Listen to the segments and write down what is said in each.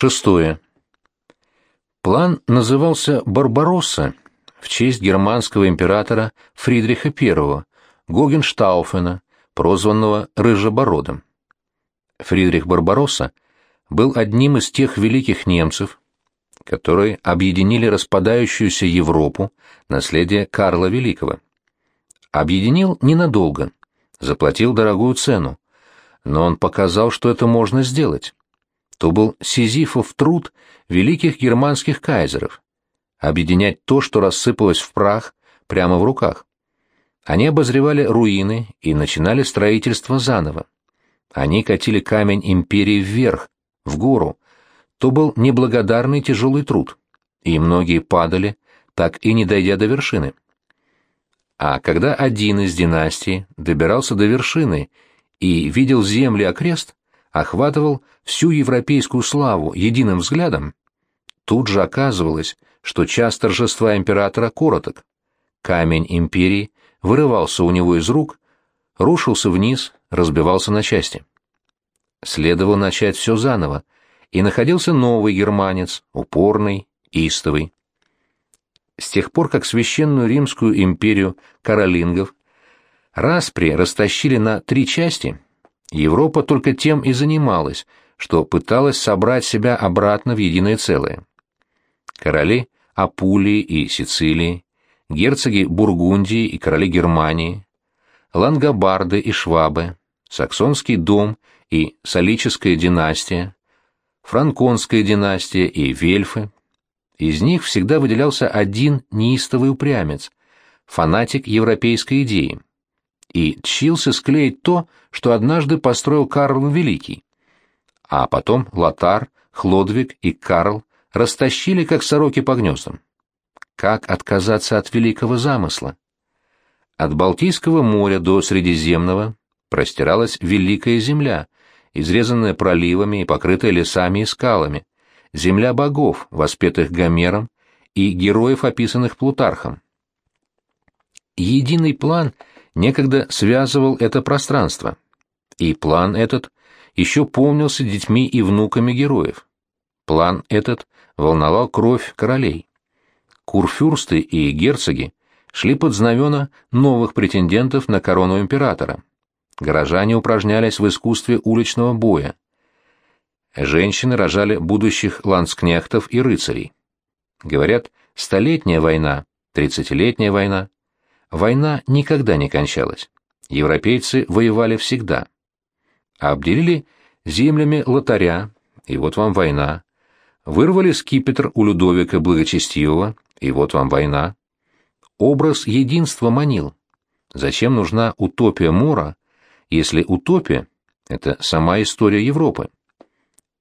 Шестое. План назывался «Барбаросса» в честь германского императора Фридриха I, Гогенштауфена, прозванного Рыжебородом. Фридрих Барбаросса был одним из тех великих немцев, которые объединили распадающуюся Европу, наследие Карла Великого. Объединил ненадолго, заплатил дорогую цену, но он показал, что это можно сделать. То был сизифов труд великих германских кайзеров — объединять то, что рассыпалось в прах, прямо в руках. Они обозревали руины и начинали строительство заново. Они катили камень империи вверх, в гору. То был неблагодарный тяжелый труд, и многие падали, так и не дойдя до вершины. А когда один из династий добирался до вершины и видел земли окрест, охватывал всю европейскую славу единым взглядом, тут же оказывалось, что час торжества императора короток. Камень империи вырывался у него из рук, рушился вниз, разбивался на части. Следовало начать все заново, и находился новый германец, упорный, истовый. С тех пор, как священную римскую империю каролингов распри растащили на три части, Европа только тем и занималась, что пыталась собрать себя обратно в единое целое. Короли Апулии и Сицилии, герцоги Бургундии и короли Германии, лангобарды и швабы, саксонский дом и солическая династия, франконская династия и вельфы. Из них всегда выделялся один неистовый упрямец, фанатик европейской идеи, и тщился склеить то, что однажды построил Карл Великий. А потом Лотар, Хлодвиг и Карл растащили, как сороки по гнездам. Как отказаться от великого замысла? От Балтийского моря до Средиземного простиралась великая земля, изрезанная проливами и покрытая лесами и скалами, земля богов, воспетых Гомером, и героев, описанных Плутархом. Единый план некогда связывал это пространство, и план этот еще помнился детьми и внуками героев. План этот волновал кровь королей курфюрсты и герцоги шли под знамена новых претендентов на корону императора. Горожане упражнялись в искусстве уличного боя. Женщины рожали будущих ланскнехтов и рыцарей. Говорят, столетняя война, тридцатилетняя война. Война никогда не кончалась. Европейцы воевали всегда. Обделили землями лотаря, и вот вам война. Вырвали скипетр у Людовика Благочестивого, и вот вам война. Образ единства манил. Зачем нужна утопия Мора, если утопия — это сама история Европы?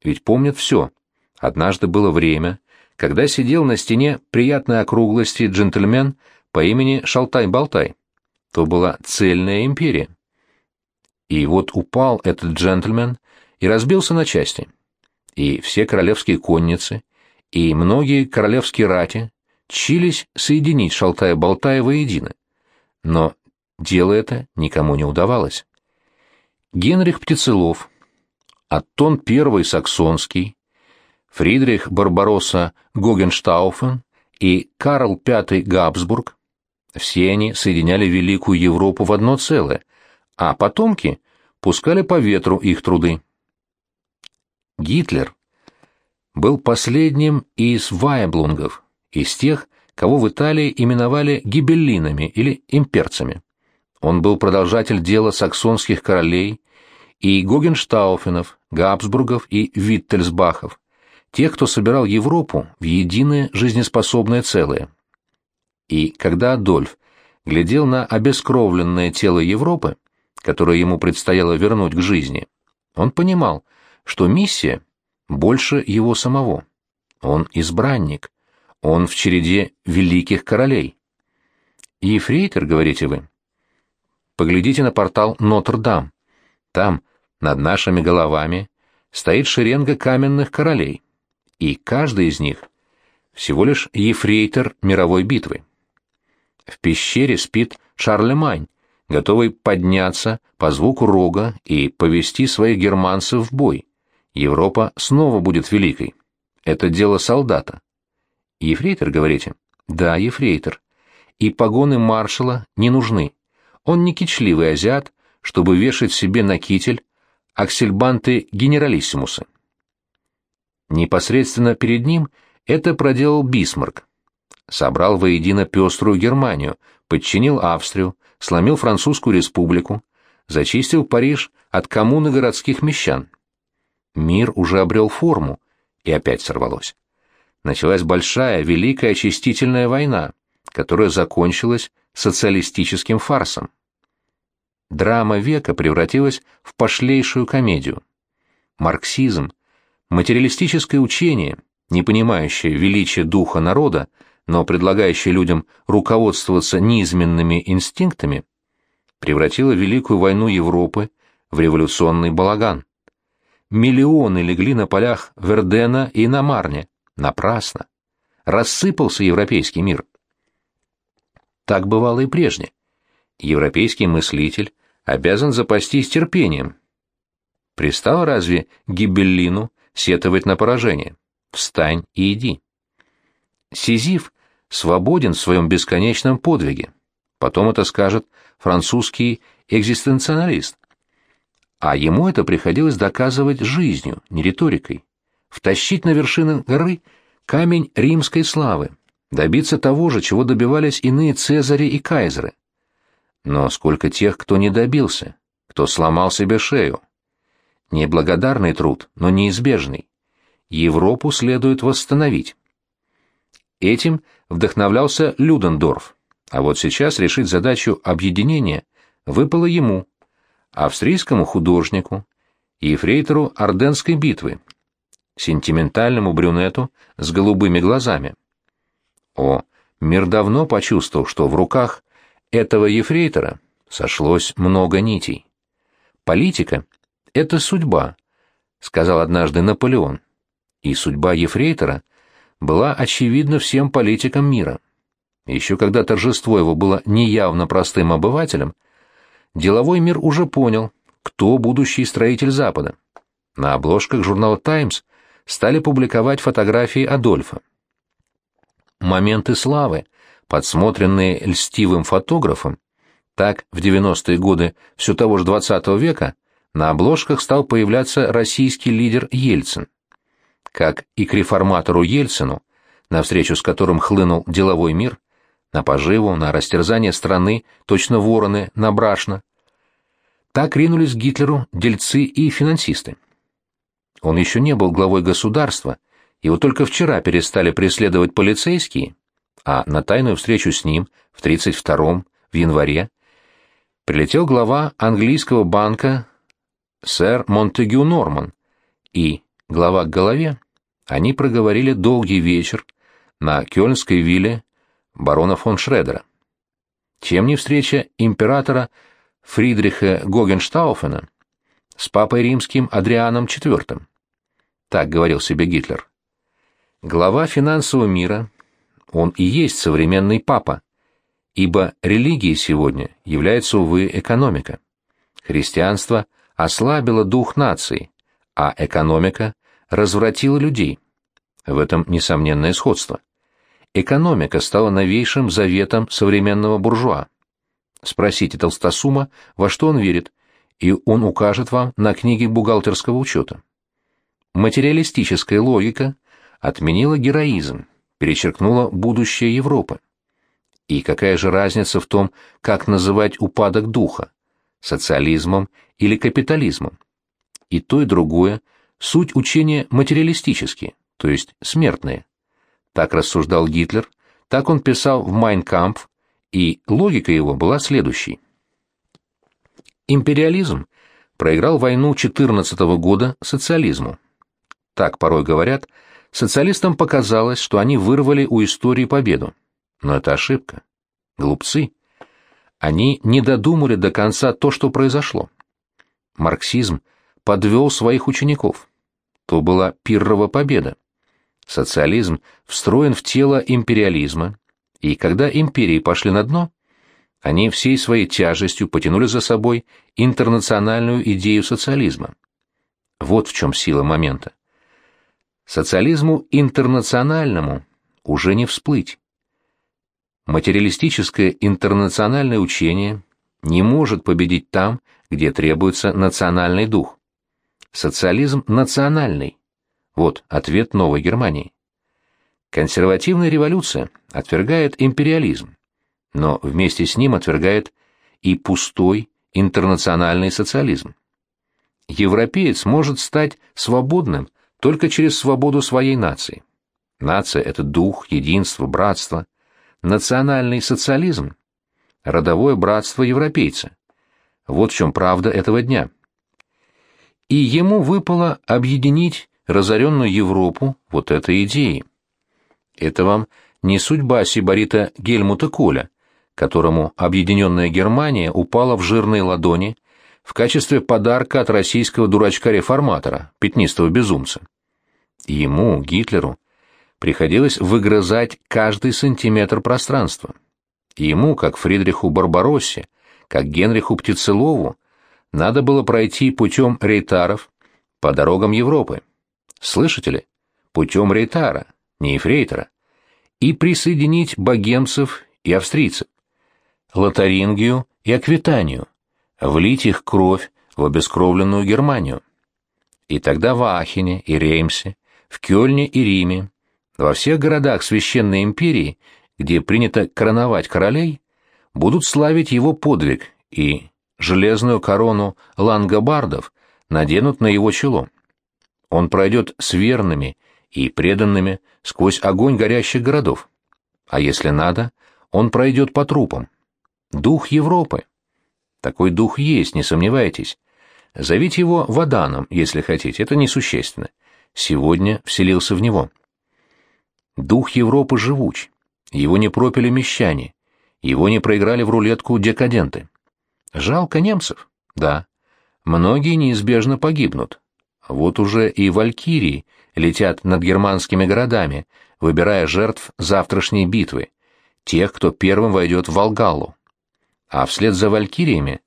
Ведь помнят все. Однажды было время, когда сидел на стене приятной округлости джентльмен по имени Шалтай-Болтай. То была цельная империя. И вот упал этот джентльмен и разбился на части. И все королевские конницы, и многие королевские рати чились соединить Шалтая-Болтая воедино. Но дело это никому не удавалось. Генрих Птицелов, Аттон I Саксонский, Фридрих Барбаросса Гогенштауфен и Карл V Габсбург все они соединяли Великую Европу в одно целое, а потомки пускали по ветру их труды. Гитлер был последним из вайблунгов, из тех, кого в Италии именовали гибеллинами или имперцами. Он был продолжатель дела саксонских королей и Гогенштауфенов, Габсбургов и Виттельсбахов, тех, кто собирал Европу в единое жизнеспособное целое. И когда Адольф глядел на обескровленное тело Европы, которое ему предстояло вернуть к жизни, он понимал, что миссия больше его самого. Он избранник, он в череде великих королей. Ефрейтор, говорите вы? Поглядите на портал Нотр-Дам. Там, над нашими головами, стоит шеренга каменных королей, и каждый из них всего лишь ефрейтор мировой битвы. В пещере спит Шарлемань, готовый подняться по звуку рога и повести своих германцев в бой. Европа снова будет великой. это дело солдата. Ефрейтор, говорите? Да, ефрейтор. И погоны маршала не нужны. Он не кичливый азиат, чтобы вешать себе на китель аксельбанты генералиссимуса. Непосредственно перед ним это проделал Бисмарк. Собрал воедино пеструю Германию, подчинил Австрию, сломил Французскую республику, зачистил Париж от коммуны городских мещан. Мир уже обрел форму, и опять сорвалось. Началась большая, великая очистительная война, которая закончилась социалистическим фарсом. Драма века превратилась в пошлейшую комедию. Марксизм, материалистическое учение, не понимающее величие духа народа, но предлагающее людям руководствоваться низменными инстинктами, превратило Великую войну Европы в революционный балаган. Миллионы легли на полях Вердена и на Марне. Напрасно. Рассыпался европейский мир. Так бывало и прежде. Европейский мыслитель обязан запастись терпением. Пристало разве Гибеллину сетовать на поражение? Встань и иди. Сизиф свободен в своем бесконечном подвиге. Потом это скажет французский экзистенциалист. А ему это приходилось доказывать жизнью, не риторикой. Втащить на вершины горы камень римской славы, добиться того же, чего добивались иные цезари и кайзеры. Но сколько тех, кто не добился, кто сломал себе шею. Неблагодарный труд, но неизбежный. Европу следует восстановить. Этим вдохновлялся Людендорф, а вот сейчас решить задачу объединения выпало ему, австрийскому художнику и ефрейтору Орденской битвы, сентиментальному брюнету с голубыми глазами. О, мир давно почувствовал, что в руках этого ефрейтора сошлось много нитей. Политика — это судьба, сказал однажды Наполеон, и судьба ефрейтора была очевидна всем политикам мира. Еще когда торжество его было неявно простым обывателем, деловой мир уже понял, кто будущий строитель Запада. На обложках журнала «Таймс» стали публиковать фотографии Адольфа. Моменты славы, подсмотренные льстивым фотографом, так в 90-е годы все того же XX века на обложках стал появляться российский лидер Ельцин. Как и к реформатору Ельцину, на встречу с которым хлынул деловой мир, на поживу, на растерзание страны, точно вороны, на брашно. Так ринулись к Гитлеру дельцы и финансисты. Он еще не был главой государства, его только вчера перестали преследовать полицейские, а на тайную встречу с ним в 32-м, в январе, прилетел глава английского банка сэр Монтегю Норман, и, глава к голове, они проговорили долгий вечер на кёльнской вилле барона фон Шредера. Чем не встреча императора Фридриха Гогенштауфена с папой римским Адрианом IV. Так говорил себе Гитлер. Глава финансового мира, он и есть современный папа, ибо религией сегодня является, увы, экономика. Христианство ослабило дух нации, а экономика развратила людей. В этом несомненное сходство. Экономика стала новейшим заветом современного буржуа. Спросите Толстосума, во что он верит, и он укажет вам на книги бухгалтерского учета. Материалистическая логика отменила героизм, перечеркнула будущее Европы. И какая же разница в том, как называть упадок духа – социализмом или капитализмом? И то, и другое – суть учения материалистические, то есть смертные. Так рассуждал Гитлер, так он писал в «Майнкампф», и логика его была следующей. Империализм проиграл войну 14 года социализму. Так порой говорят, социалистам показалось, что они вырвали у истории победу. Но это ошибка. Глупцы. Они не додумали до конца то, что произошло. Марксизм подвел своих учеников. То была пиррова победа. Социализм встроен в тело империализма, и когда империи пошли на дно, они всей своей тяжестью потянули за собой интернациональную идею социализма. Вот в чем сила момента. Социализму интернациональному уже не всплыть. Материалистическое интернациональное учение не может победить там, где требуется национальный дух. Социализм национальный. Вот ответ новой Германии. Консервативная революция отвергает империализм, но вместе с ним отвергает и пустой интернациональный социализм. Европеец может стать свободным только через свободу своей нации. Нация – это дух, единство, братство. Национальный социализм – родовое братство европейца. Вот в чем правда этого дня. И ему выпало объединить разоренную Европу вот этой идеей. Это вам не судьба сибарита Гельмута Коля, которому объединенная Германия упала в жирные ладони в качестве подарка от российского дурачка-реформатора, пятнистого безумца. Ему, Гитлеру, приходилось выгрызать каждый сантиметр пространства. Ему, как Фридриху Барбароссе, как Генриху Птицелову, надо было пройти путем рейтаров по дорогам Европы. Слышите ли? Путем рейтара, не ефрейтора. И присоединить богемцев и австрийцев. Лотарингию и Аквитанию, влить их кровь в обескровленную Германию. И тогда в Ахене и Реймсе, в Кёльне и Риме, во всех городах Священной империи, где принято короновать королей, будут славить его подвиг и железную корону лангобардов наденут на его чело. Он пройдет с верными и преданными сквозь огонь горящих городов. А если надо, он пройдет по трупам. Дух Европы. Такой дух есть, не сомневайтесь. Зовите его Ваданом, если хотите, это несущественно. Сегодня вселился в него. Дух Европы живуч. Его не пропили мещане. Его не проиграли в рулетку декаденты. Жалко немцев? Да. Многие неизбежно погибнут. Вот уже и валькирии летят над германскими городами, выбирая жертв завтрашней битвы, тех, кто первым войдет в Волгалу а вслед за валькириями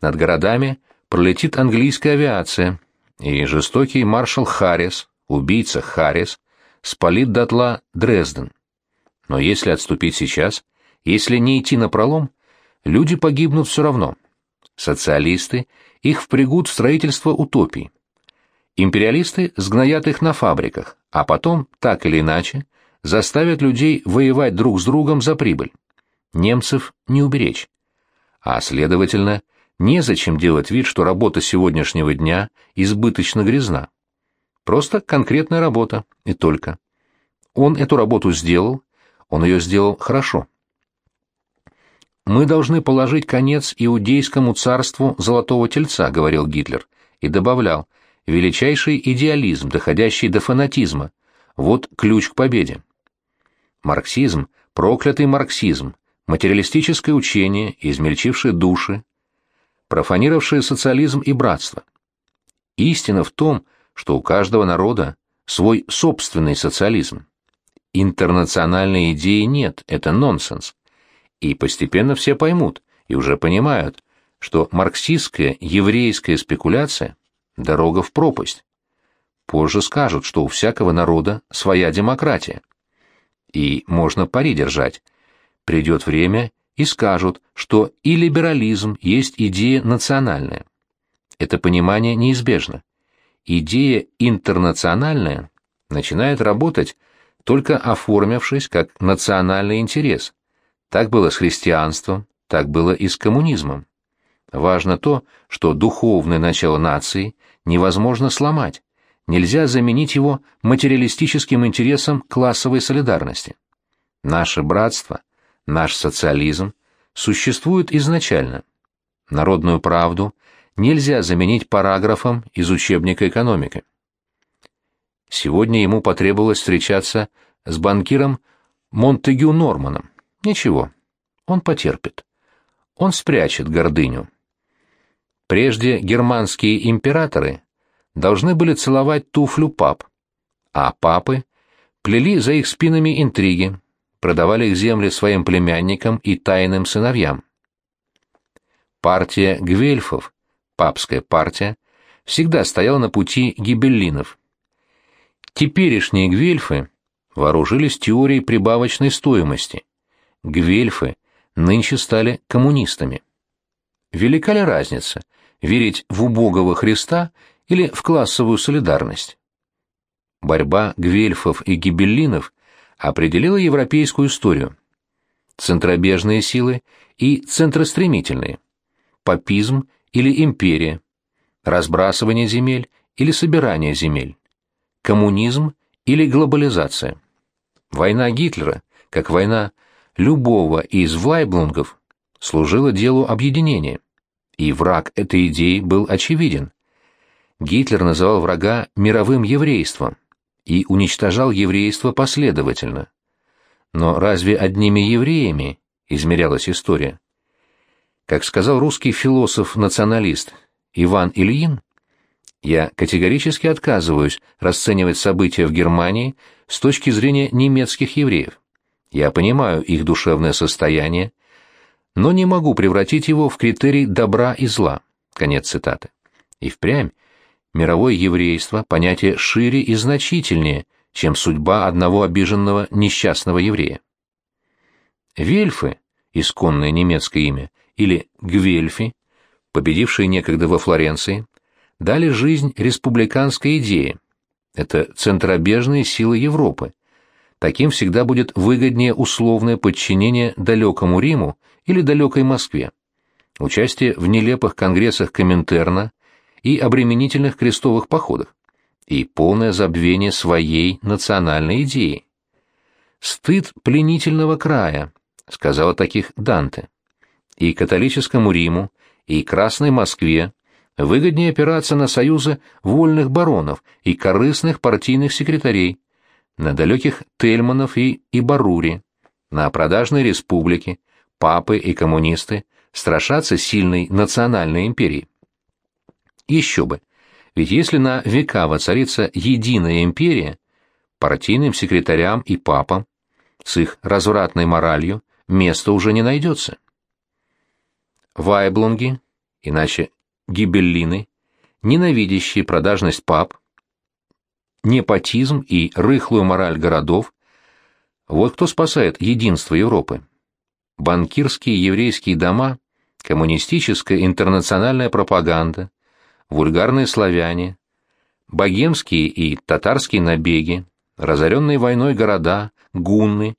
над городами пролетит английская авиация, и жестокий маршал Харрис, убийца Харрис, спалит дотла Дрезден. Но если отступить сейчас, если не идти на пролом, люди погибнут все равно. Социалисты их впрягут в строительство утопий. Империалисты сгноят их на фабриках, а потом, так или иначе, заставят людей воевать друг с другом за прибыль. Немцев не уберечь а, следовательно, незачем делать вид, что работа сегодняшнего дня избыточно грязна. Просто конкретная работа, и только. Он эту работу сделал, он ее сделал хорошо. «Мы должны положить конец иудейскому царству Золотого Тельца», — говорил Гитлер, и добавлял, «величайший идеализм, доходящий до фанатизма. Вот ключ к победе». Марксизм, проклятый марксизм, материалистическое учение, измельчившее души, профанировавшее социализм и братство. Истина в том, что у каждого народа свой собственный социализм. Интернациональной идеи нет, это нонсенс. И постепенно все поймут, и уже понимают, что марксистская еврейская спекуляция – дорога в пропасть. Позже скажут, что у всякого народа своя демократия. И можно пари держать – Придет время и скажут, что и либерализм есть идея национальная. Это понимание неизбежно. Идея интернациональная начинает работать, только оформившись как национальный интерес. Так было с христианством, так было и с коммунизмом. Важно то, что духовное начало нации невозможно сломать, нельзя заменить его материалистическим интересом классовой солидарности. Наше братство наш социализм существует изначально. Народную правду нельзя заменить параграфом из учебника экономики. Сегодня ему потребовалось встречаться с банкиром Монтегю Норманом. Ничего, он потерпит. Он спрячет гордыню. Прежде германские императоры должны были целовать туфлю пап, а папы плели за их спинами интриги, продавали их земли своим племянникам и тайным сыновьям. Партия Гвельфов, папская партия, всегда стояла на пути гибеллинов. Теперешние гвельфы вооружились теорией прибавочной стоимости. Гвельфы нынче стали коммунистами. Велика ли разница, верить в убогого Христа или в классовую солидарность? Борьба гвельфов и гибеллинов определила европейскую историю. Центробежные силы и центростремительные. Папизм или империя. Разбрасывание земель или собирание земель. Коммунизм или глобализация. Война Гитлера, как война любого из Влайблунгов, служила делу объединения, и враг этой идеи был очевиден. Гитлер называл врага мировым еврейством и уничтожал еврейство последовательно. Но разве одними евреями измерялась история? Как сказал русский философ-националист Иван Ильин, я категорически отказываюсь расценивать события в Германии с точки зрения немецких евреев. Я понимаю их душевное состояние, но не могу превратить его в критерий добра и зла. Конец цитаты. И впрямь, мировое еврейство – понятие шире и значительнее, чем судьба одного обиженного несчастного еврея. Вельфы, исконное немецкое имя, или Гвельфи, победившие некогда во Флоренции, дали жизнь республиканской идее. Это центробежные силы Европы. Таким всегда будет выгоднее условное подчинение далекому Риму или далекой Москве. Участие в нелепых конгрессах Коминтерна и обременительных крестовых походах и полное забвение своей национальной идеи. «Стыд пленительного края», — сказала таких Данте. И католическому Риму, и Красной Москве выгоднее опираться на союзы вольных баронов и корыстных партийных секретарей, на далеких Тельманов и Ибарури, на продажные республики, папы и коммунисты страшатся сильной национальной империи. Еще бы, ведь если на века воцарится единая империя, партийным секретарям и папам с их развратной моралью места уже не найдется. Вайблунги, иначе гибеллины, ненавидящие продажность пап, непотизм и рыхлую мораль городов, вот кто спасает единство Европы. Банкирские еврейские дома, коммунистическая интернациональная пропаганда, вульгарные славяне, богемские и татарские набеги, разоренные войной города, гунны,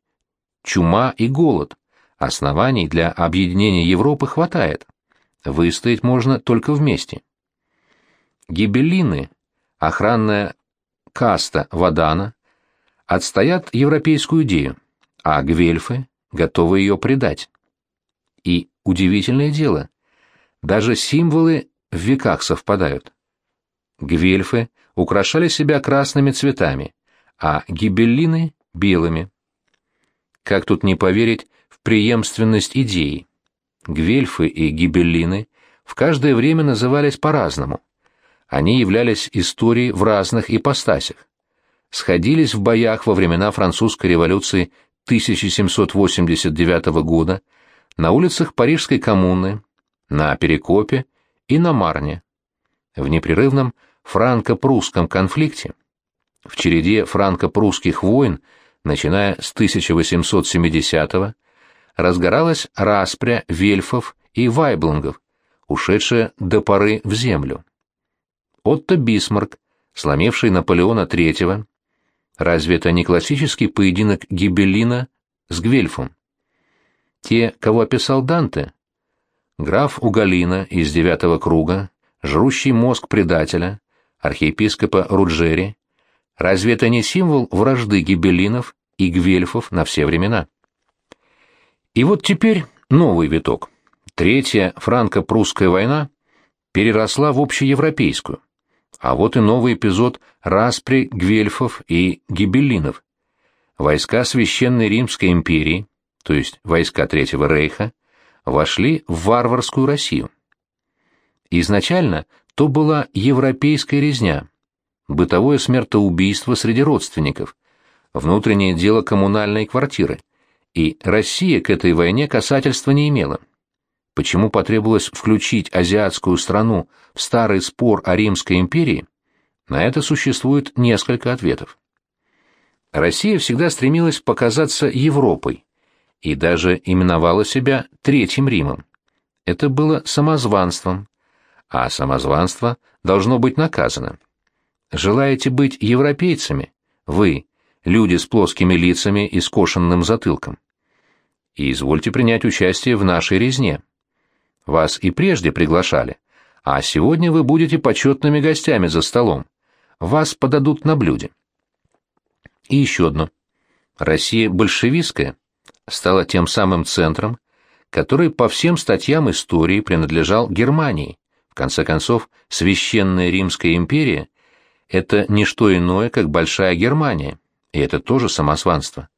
чума и голод. Оснований для объединения Европы хватает. Выстоять можно только вместе. Гибеллины, охранная каста Вадана, отстоят европейскую идею, а гвельфы готовы ее предать. И удивительное дело, даже символы в веках совпадают. Гвельфы украшали себя красными цветами, а гибеллины — белыми. Как тут не поверить в преемственность идеи? Гвельфы и гибеллины в каждое время назывались по-разному. Они являлись историей в разных ипостасях. Сходились в боях во времена французской революции 1789 года на улицах Парижской коммуны, на Перекопе и на Марне. В непрерывном франко-прусском конфликте, в череде франко-прусских войн, начиная с 1870-го, разгоралась распря вельфов и вайблунгов, ушедшая до поры в землю. Отто Бисмарк, сломивший Наполеона III, разве это не классический поединок Гибеллина с Гвельфом? Те, кого описал Данте, граф Угалина из девятого круга, жрущий мозг предателя, архиепископа Руджери, разве это не символ вражды гибеллинов и гвельфов на все времена? И вот теперь новый виток. Третья франко-прусская война переросла в общеевропейскую. А вот и новый эпизод распри гвельфов и гибеллинов. Войска Священной Римской империи, то есть войска Третьего Рейха, вошли в варварскую Россию. Изначально то была европейская резня, бытовое смертоубийство среди родственников, внутреннее дело коммунальной квартиры, и Россия к этой войне касательства не имела. Почему потребовалось включить азиатскую страну в старый спор о Римской империи, на это существует несколько ответов. Россия всегда стремилась показаться Европой и даже именовала себя Третьим Римом. Это было самозванством, а самозванство должно быть наказано. Желаете быть европейцами? Вы, люди с плоскими лицами и скошенным затылком. И извольте принять участие в нашей резне. Вас и прежде приглашали, а сегодня вы будете почетными гостями за столом. Вас подадут на блюде. И еще одно. Россия большевистская стала тем самым центром, который по всем статьям истории принадлежал Германии. В конце концов, Священная Римская империя – это не что иное, как Большая Германия, и это тоже самозванство.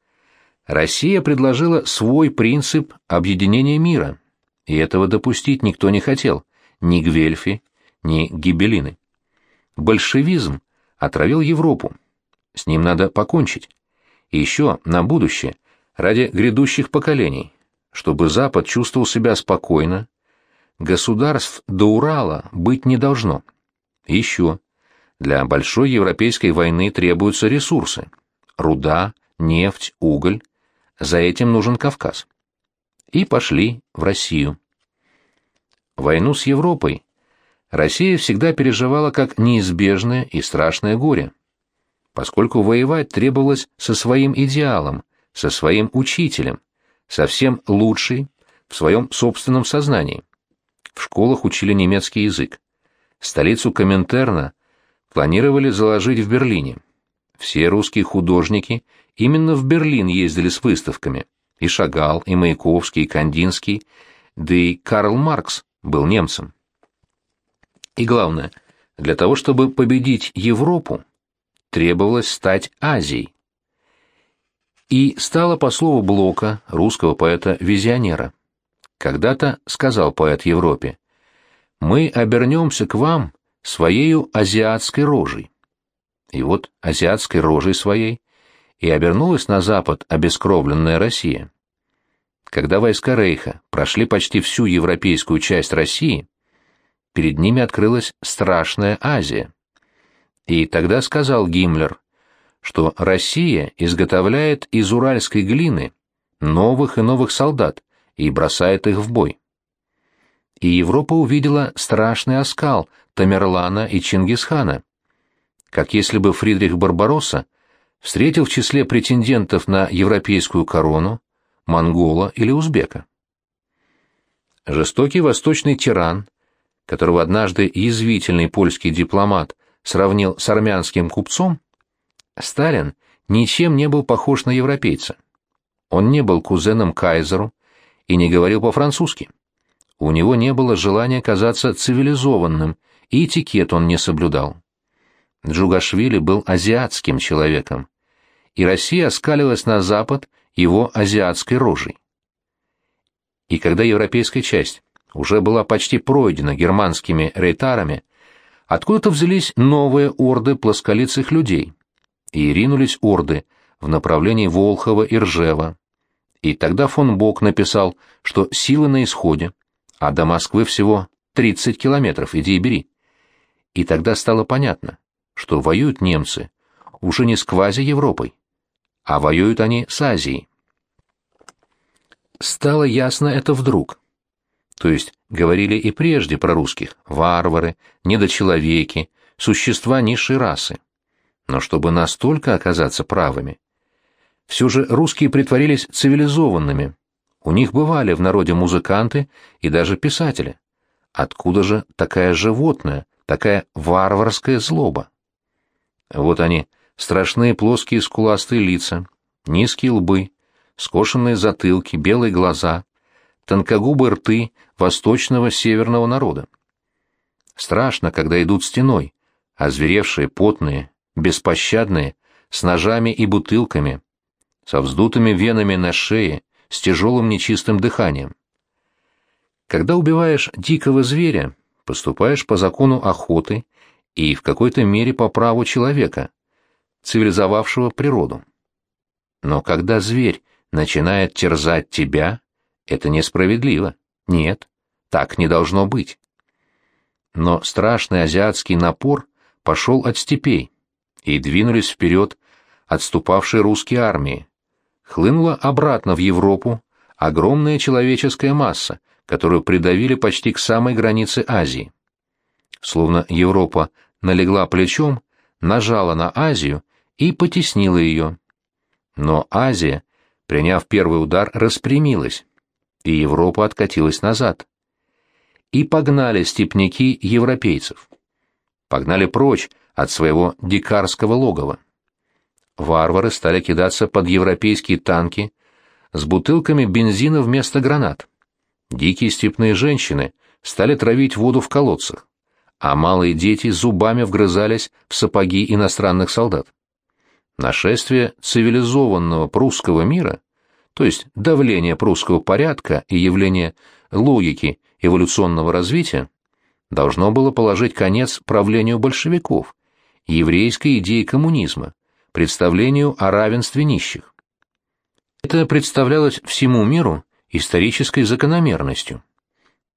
Россия предложила свой принцип объединения мира, и этого допустить никто не хотел, ни Гвельфи, ни Гибелины. Большевизм отравил Европу, с ним надо покончить. И еще на будущее, ради грядущих поколений, чтобы Запад чувствовал себя спокойно, государств до Урала быть не должно. Еще, для большой европейской войны требуются ресурсы. Руда, нефть, уголь. За этим нужен Кавказ. И пошли в Россию. Войну с Европой Россия всегда переживала как неизбежное и страшное горе поскольку воевать требовалось со своим идеалом, со своим учителем, совсем лучший в своем собственном сознании. В школах учили немецкий язык. Столицу Коминтерна планировали заложить в Берлине. Все русские художники именно в Берлин ездили с выставками. И Шагал, и Маяковский, и Кандинский, да и Карл Маркс был немцем. И главное, для того, чтобы победить Европу, требовалось стать Азией. И стало по слову Блока, русского поэта-визионера. Когда-то сказал поэт Европе, «Мы обернемся к вам своею азиатской рожей». И вот азиатской рожей своей и обернулась на запад обескровленная Россия. Когда войска Рейха прошли почти всю европейскую часть России, перед ними открылась страшная Азия. И тогда сказал Гиммлер, что Россия изготовляет из уральской глины новых и новых солдат и бросает их в бой. И Европа увидела страшный оскал Тамерлана и Чингисхана, как если бы Фридрих Барбаросса встретил в числе претендентов на европейскую корону монгола или узбека. Жестокий восточный тиран, которого однажды язвительный польский дипломат сравнил с армянским купцом, Сталин ничем не был похож на европейца. Он не был кузеном кайзеру и не говорил по-французски. У него не было желания казаться цивилизованным, и этикет он не соблюдал. Джугашвили был азиатским человеком, и Россия оскалилась на Запад его азиатской рожей. И когда европейская часть уже была почти пройдена германскими рейтарами, Откуда-то взялись новые орды плосколицых людей, и ринулись орды в направлении Волхова и Ржева. И тогда фон Бок написал, что силы на исходе, а до Москвы всего 30 километров, иди и бери. И тогда стало понятно, что воюют немцы уже не с квази-Европой, а воюют они с Азией. Стало ясно это вдруг. То есть говорили и прежде про русских – варвары, недочеловеки, существа низшей расы. Но чтобы настолько оказаться правыми. Все же русские притворились цивилизованными. У них бывали в народе музыканты и даже писатели. Откуда же такая животная, такая варварская злоба? Вот они, страшные плоские скуластые лица, низкие лбы, скошенные затылки, белые глаза, тонкогубые рты восточного северного народа. Страшно, когда идут стеной, озверевшие, потные, беспощадные, с ножами и бутылками, со вздутыми венами на шее, с тяжелым нечистым дыханием. Когда убиваешь дикого зверя, поступаешь по закону охоты и в какой-то мере по праву человека, цивилизовавшего природу. Но когда зверь начинает терзать тебя, это несправедливо. Нет, так не должно быть. Но страшный азиатский напор пошел от степей, и двинулись вперед отступавшей русской армии. Хлынула обратно в Европу огромная человеческая масса, которую придавили почти к самой границе Азии. Словно Европа налегла плечом, нажала на Азию и потеснила ее. Но Азия, приняв первый удар, распрямилась, и Европа откатилась назад. И погнали степняки европейцев. Погнали прочь от своего дикарского логова. Варвары стали кидаться под европейские танки с бутылками бензина вместо гранат. Дикие степные женщины стали травить воду в колодцах, а малые дети зубами вгрызались в сапоги иностранных солдат. Нашествие цивилизованного прусского мира, то есть давление прусского порядка и явление логики эволюционного развития, должно было положить конец правлению большевиков, еврейской идее коммунизма, представлению о равенстве нищих. Это представлялось всему миру исторической закономерностью.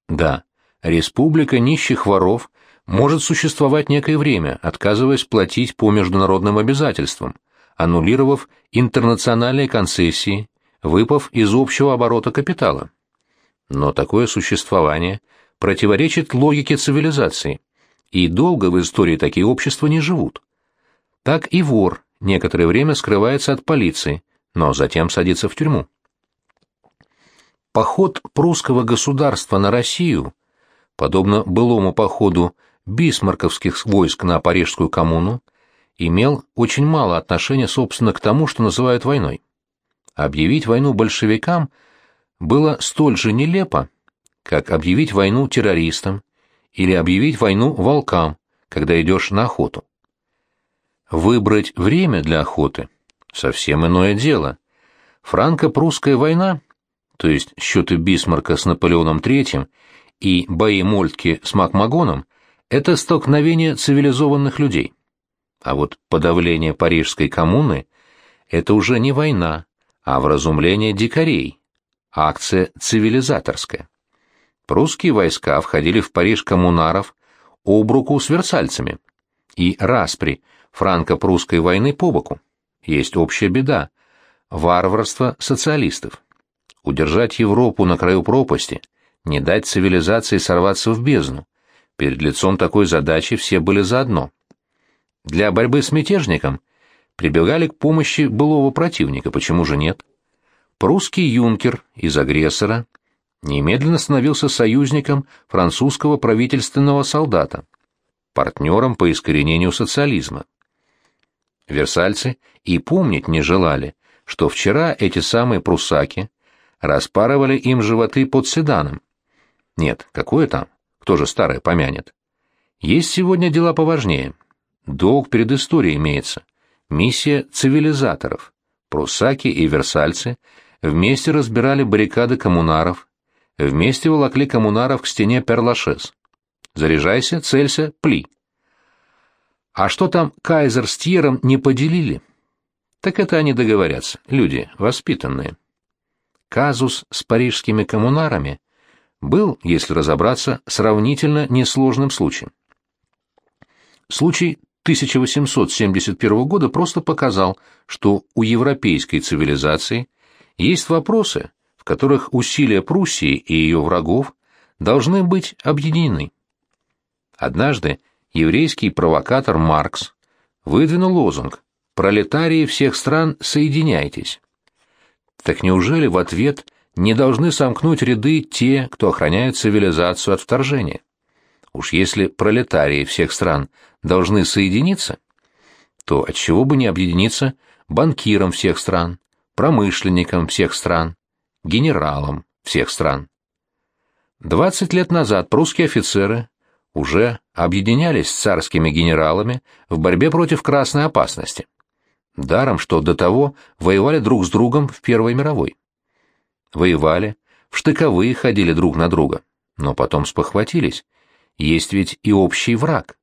Да, республика нищих воров может существовать некое время, отказываясь платить по международным обязательствам, аннулировав интернациональные концессии, выпав из общего оборота капитала. Но такое существование противоречит логике цивилизации, и долго в истории такие общества не живут. Так и вор некоторое время скрывается от полиции, но затем садится в тюрьму. Поход прусского государства на Россию, подобно былому походу бисмарковских войск на Парижскую коммуну, имел очень мало отношения, собственно, к тому, что называют войной. Объявить войну большевикам было столь же нелепо, как объявить войну террористам или объявить войну волкам, когда идешь на охоту. Выбрать время для охоты — совсем иное дело. Франко-прусская война, то есть счеты Бисмарка с Наполеоном III и бои Мольтке с Макмагоном, это столкновение цивилизованных людей. А вот подавление Парижской коммуны — это уже не война, а вразумление дикарей, акция цивилизаторская. Прусские войска входили в Париж коммунаров об руку с версальцами, и распри — франко-прусской войны по боку. Есть общая беда – варварство социалистов. Удержать Европу на краю пропасти, не дать цивилизации сорваться в бездну. Перед лицом такой задачи все были заодно. Для борьбы с мятежником прибегали к помощи былого противника, почему же нет? Прусский юнкер из агрессора немедленно становился союзником французского правительственного солдата, партнером по искоренению социализма. Версальцы и помнить не желали, что вчера эти самые прусаки распарывали им животы под седаном. Нет, какое там, кто же старое помянет. Есть сегодня дела поважнее. Долг перед историей имеется. Миссия цивилизаторов. Прусаки и версальцы вместе разбирали баррикады коммунаров, вместе волокли коммунаров к стене Перлашес. Заряжайся, целься, пли. А что там Кайзер с Тьером не поделили? Так это они договорятся, люди воспитанные. Казус с парижскими коммунарами был, если разобраться, сравнительно несложным случаем. Случай 1871 года просто показал, что у европейской цивилизации есть вопросы, в которых усилия Пруссии и ее врагов должны быть объединены. Однажды еврейский провокатор Маркс выдвинул лозунг «Пролетарии всех стран, соединяйтесь». Так неужели в ответ не должны сомкнуть ряды те, кто охраняет цивилизацию от вторжения? Уж если пролетарии всех стран должны соединиться, то отчего бы не объединиться банкирам всех стран, промышленникам всех стран, генералам всех стран? Двадцать лет назад прусские офицеры уже объединялись с царскими генералами в борьбе против красной опасности. Даром, что до того воевали друг с другом в Первой мировой. Воевали, в штыковые ходили друг на друга, но потом спохватились. Есть ведь и общий враг.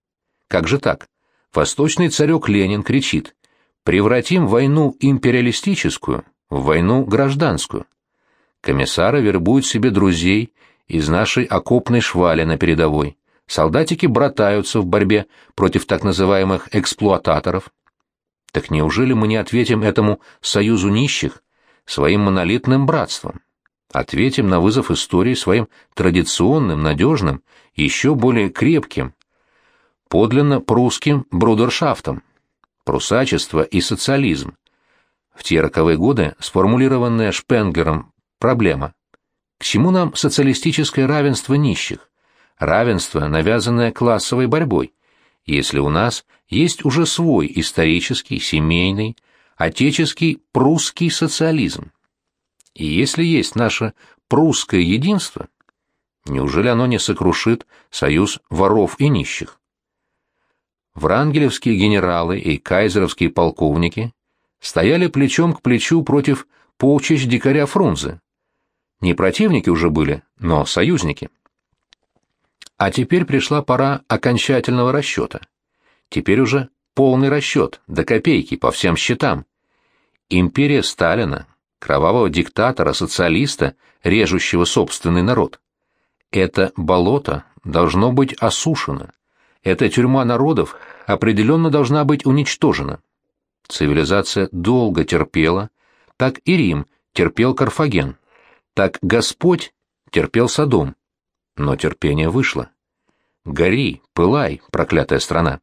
Как же так? Восточный царек Ленин кричит «Превратим войну империалистическую в войну гражданскую». Комиссары вербуют себе друзей из нашей окопной швали на передовой солдатики братаются в борьбе против так называемых эксплуататоров. Так неужели мы не ответим этому союзу нищих своим монолитным братством? Ответим на вызов истории своим традиционным, надежным, еще более крепким, подлинно прусским брудершафтом. Прусачество и социализм. В те роковые годы сформулированная Шпенгером проблема. К чему нам социалистическое равенство нищих? Равенство, навязанное классовой борьбой, если у нас есть уже свой исторический, семейный, отеческий прусский социализм. И если есть наше прусское единство, неужели оно не сокрушит союз воров и нищих? Врангелевские генералы и кайзеровские полковники стояли плечом к плечу против полчищ дикаря Фрунзе. Не противники уже были, но союзники. А теперь пришла пора окончательного расчета. Теперь уже полный расчет, до копейки, по всем счетам. Империя Сталина, кровавого диктатора, социалиста, режущего собственный народ. Это болото должно быть осушено. Эта тюрьма народов определенно должна быть уничтожена. Цивилизация долго терпела, так и Рим терпел Карфаген, так Господь терпел Содом. Но терпение вышло. Гори, пылай, проклятая страна.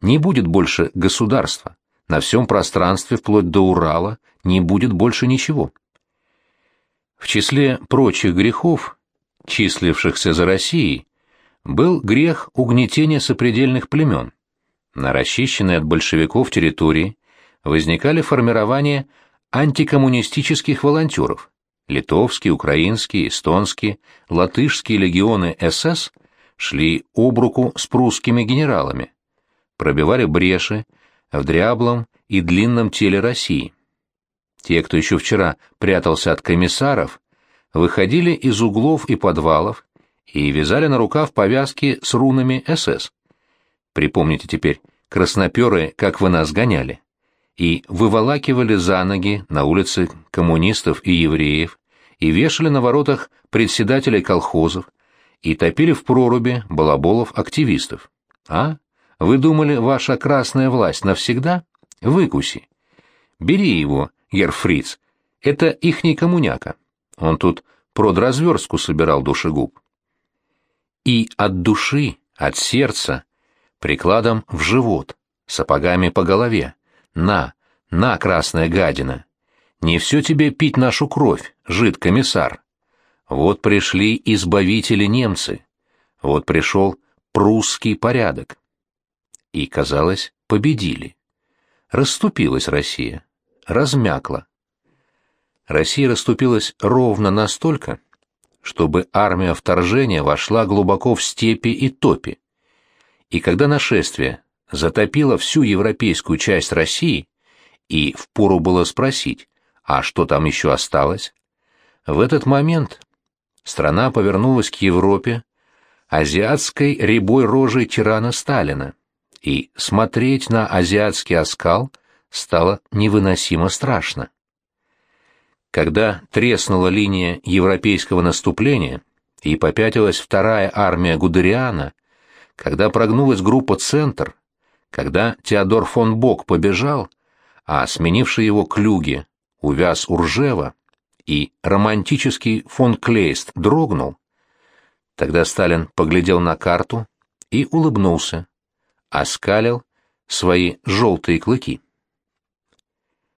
Не будет больше государства. На всем пространстве, вплоть до Урала, не будет больше ничего. В числе прочих грехов, числившихся за Россией, был грех угнетения сопредельных племен. На расчищенной от большевиков территории возникали формирования антикоммунистических волонтеров. Литовские, украинские, эстонские, латышские легионы СС шли об руку с прусскими генералами, пробивали бреши в дряблом и длинном теле России. Те, кто еще вчера прятался от комиссаров, выходили из углов и подвалов и вязали на рукав повязки с рунами СС. Припомните теперь, красноперы, как вы нас гоняли, и выволакивали за ноги на улице коммунистов и евреев, и вешали на воротах председателей колхозов, и топили в проруби балаболов-активистов. А? Вы думали, ваша красная власть навсегда? Выкуси. Бери его, Герфриц. Это ихний коммуняка. Он тут продразверстку собирал душегуб. И от души, от сердца, прикладом в живот, сапогами по голове. На, на, красная гадина. Не все тебе пить нашу кровь, жид-комиссар. Вот пришли избавители немцы. Вот пришел прусский порядок. И, казалось, победили. Расступилась Россия, размякла. Россия расступилась ровно настолько, чтобы армия вторжения вошла глубоко в степи и топи. И когда нашествие затопило всю европейскую часть России, и впору было спросить, а что там еще осталось, в этот момент страна повернулась к Европе азиатской рябой рожей тирана Сталина, и смотреть на азиатский оскал стало невыносимо страшно. Когда треснула линия европейского наступления и попятилась вторая армия Гудериана, когда прогнулась группа «Центр», когда Теодор фон Бок побежал, а сменивший его Клюге увяз Уржева, и романтический фон Клейст дрогнул, тогда Сталин поглядел на карту и улыбнулся, оскалил свои желтые клыки.